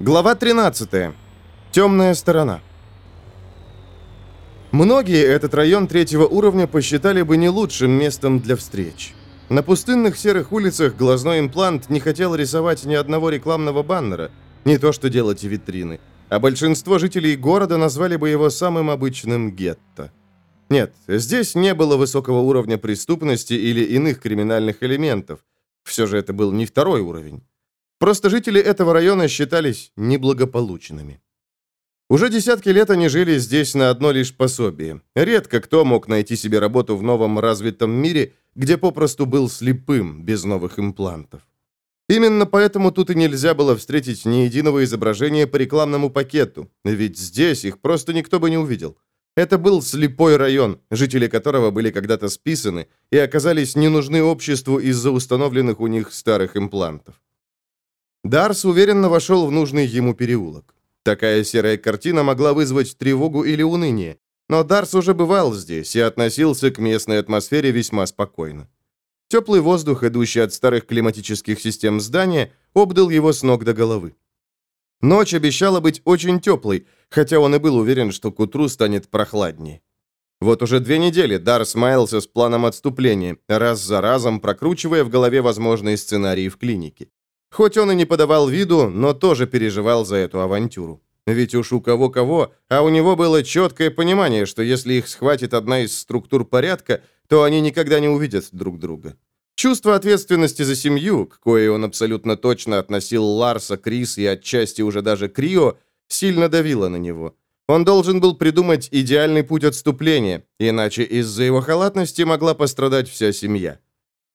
Глава 13. Темная сторона. Многие этот район третьего уровня посчитали бы не лучшим местом для встреч. На пустынных серых улицах глазной имплант не хотел рисовать ни одного рекламного баннера, не то что делать витрины, а большинство жителей города назвали бы его самым обычным гетто. Нет, здесь не было высокого уровня преступности или иных криминальных элементов. Все же это был не второй уровень. Просто жители этого района считались неблагополучными. Уже десятки лет они жили здесь на одно лишь пособие. Редко кто мог найти себе работу в новом развитом мире, где попросту был слепым, без новых имплантов. Именно поэтому тут и нельзя было встретить ни единого изображения по рекламному пакету, ведь здесь их просто никто бы не увидел. Это был слепой район, жители которого были когда-то списаны и оказались не нужны обществу из-за установленных у них старых имплантов. Дарс уверенно вошел в нужный ему переулок. Такая серая картина могла вызвать тревогу или уныние, но Дарс уже бывал здесь и относился к местной атмосфере весьма спокойно. Теплый воздух, идущий от старых климатических систем здания, обдал его с ног до головы. Ночь обещала быть очень теплой, хотя он и был уверен, что к утру станет прохладнее. Вот уже две недели Дарс маялся с планом отступления, раз за разом прокручивая в голове возможные сценарии в клинике. Хоть он и не подавал виду, но тоже переживал за эту авантюру. Ведь уж у кого-кого, а у него было четкое понимание, что если их схватит одна из структур порядка, то они никогда не увидят друг друга. Чувство ответственности за семью, к коей он абсолютно точно относил Ларса, Крис и отчасти уже даже Крио, сильно давило на него. Он должен был придумать идеальный путь отступления, иначе из-за его халатности могла пострадать вся семья.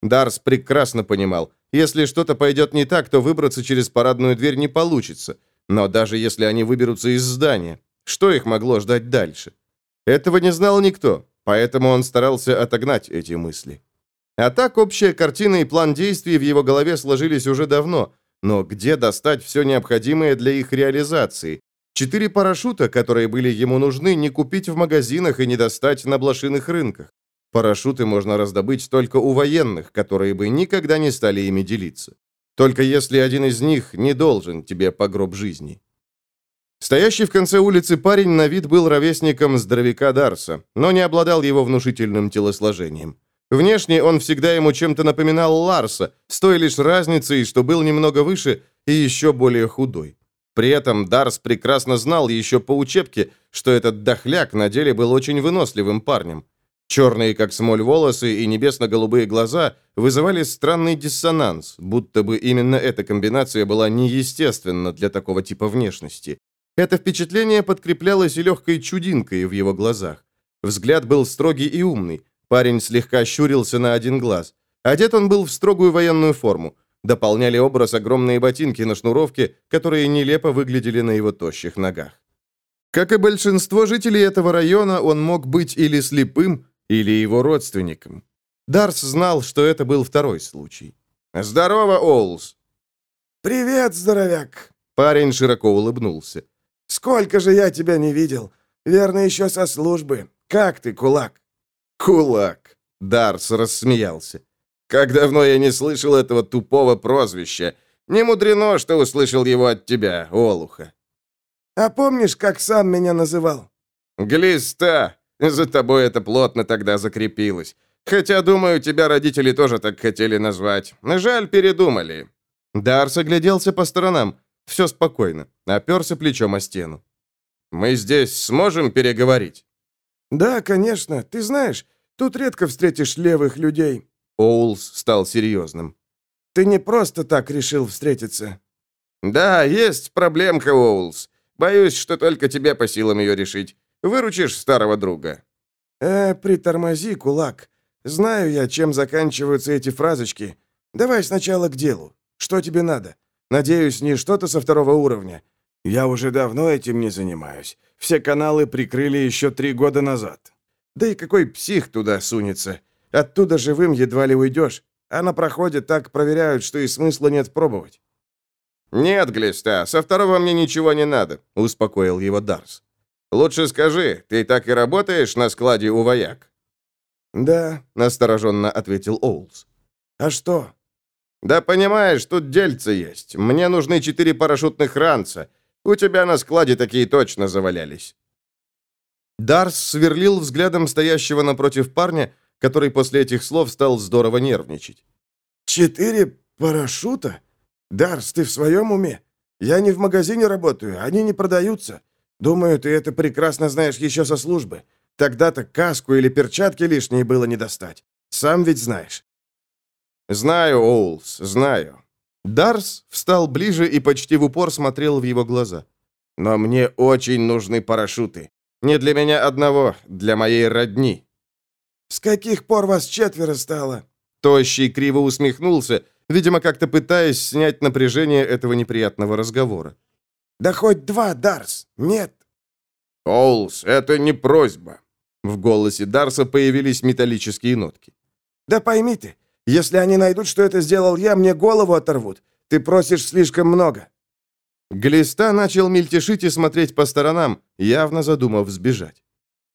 Дарс прекрасно понимал, если что-то пойдет не так, то выбраться через парадную дверь не получится. Но даже если они выберутся из здания, что их могло ждать дальше? Этого не знал никто, поэтому он старался отогнать эти мысли. А так общая картина и план действий в его голове сложились уже давно, но где достать все необходимое для их реализации? Четыре парашюта, которые были ему нужны, не купить в магазинах и не достать на блошиных рынках. Парашюты можно раздобыть только у военных, которые бы никогда не стали ими делиться. Только если один из них не должен тебе по гроб жизни. Стоящий в конце улицы парень на вид был ровесником здоровяка Дарса, но не обладал его внушительным телосложением. Внешне он всегда ему чем-то напоминал Ларса, с той лишь разницей, что был немного выше и еще более худой. При этом Дарс прекрасно знал еще по учебке, что этот дохляк на деле был очень выносливым парнем. Черные, как смоль, волосы и небесно-голубые глаза вызывали странный диссонанс, будто бы именно эта комбинация была неестественна для такого типа внешности. Это впечатление подкреплялось и легкой чудинкой в его глазах. Взгляд был строгий и умный. Парень слегка щурился на один глаз. Одет он был в строгую военную форму. Дополняли образ огромные ботинки на шнуровке, которые нелепо выглядели на его тощих ногах. Как и большинство жителей этого района, он мог быть или слепым, или его родственникам. Дарс знал, что это был второй случай. «Здорово, Олс!» «Привет, здоровяк!» Парень широко улыбнулся. «Сколько же я тебя не видел! Верно, еще со службы. Как ты, кулак?» «Кулак!» Дарс рассмеялся. «Как давно я не слышал этого тупого прозвища. Не мудрено, что услышал его от тебя, Олуха». «А помнишь, как сам меня называл?» «Глиста!» За тобой это плотно тогда закрепилось. Хотя, думаю, тебя родители тоже так хотели назвать. Жаль, передумали». Дарс огляделся по сторонам. Все спокойно. Оперся плечом о стену. «Мы здесь сможем переговорить?» «Да, конечно. Ты знаешь, тут редко встретишь левых людей». Оулс стал серьезным. «Ты не просто так решил встретиться». «Да, есть проблемка, Оулс. Боюсь, что только тебе по силам ее решить. Выручишь старого друга?» «Э, притормози, кулак. Знаю я, чем заканчиваются эти фразочки. Давай сначала к делу. Что тебе надо? Надеюсь, не что-то со второго уровня. Я уже давно этим не занимаюсь. Все каналы прикрыли еще три года назад. Да и какой псих туда сунется? Оттуда живым едва ли уйдешь. А на проходе так проверяют, что и смысла нет пробовать». «Нет, Глиста, со второго мне ничего не надо», — успокоил его Дарс. Лучше скажи, ты так и работаешь на складе у вояк?» «Да», — настороженно ответил Оулс. «А что?» «Да понимаешь, тут дельцы есть. Мне нужны четыре парашютных ранца. У тебя на складе такие точно завалялись». Дарс сверлил взглядом стоящего напротив парня, который после этих слов стал здорово нервничать. «Четыре парашюта? Дарс, ты в своем уме? Я не в магазине работаю, они не продаются. Думаю, ты это прекрасно знаешь еще со службы. Тогда-то каску или перчатки лишние было не достать. Сам ведь знаешь». «Знаю, Оулс, знаю». Дарс встал ближе и почти в упор смотрел в его глаза. «Но мне очень нужны парашюты. Не для меня одного, для моей родни». «С каких пор вас четверо стало?» Тощий криво усмехнулся, видимо, как-то пытаясь снять напряжение этого неприятного разговора. «Да хоть два, Дарс! Нет!» «Олс, это не просьба!» В голосе Дарса появились металлические нотки. «Да пойми ты, если они найдут, что это сделал я, мне голову оторвут. Ты просишь слишком много». Глиста начал мельтешить и смотреть по сторонам, явно задумав сбежать.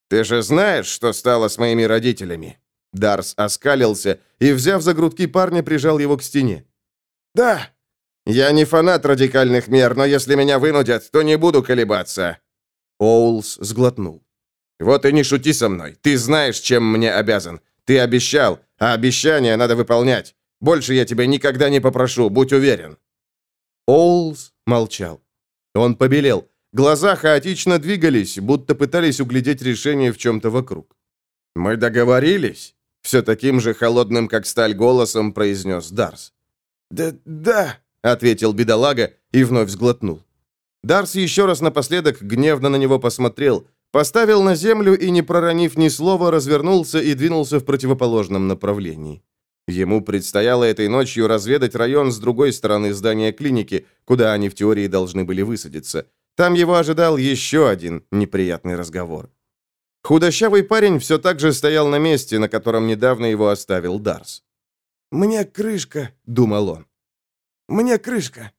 «Ты же знаешь, что стало с моими родителями?» Дарс оскалился и, взяв за грудки парня, прижал его к стене. «Да». «Я не фанат радикальных мер, но если меня вынудят, то не буду колебаться». Оулс сглотнул. «Вот и не шути со мной. Ты знаешь, чем мне обязан. Ты обещал, а обещания надо выполнять. Больше я тебя никогда не попрошу, будь уверен». Оулс молчал. Он побелел. Глаза хаотично двигались, будто пытались углядеть решение в чем-то вокруг. «Мы договорились?» Все таким же холодным, как сталь, голосом произнес Дарс. «Да, да», — ответил бедолага и вновь сглотнул. Дарс еще раз напоследок гневно на него посмотрел, поставил на землю и, не проронив ни слова, развернулся и двинулся в противоположном направлении. Ему предстояло этой ночью разведать район с другой стороны здания клиники, куда они в теории должны были высадиться. Там его ожидал еще один неприятный разговор. Худощавый парень все так же стоял на месте, на котором недавно его оставил Дарс. «Мне крышка», — думал он. «Мне крышка.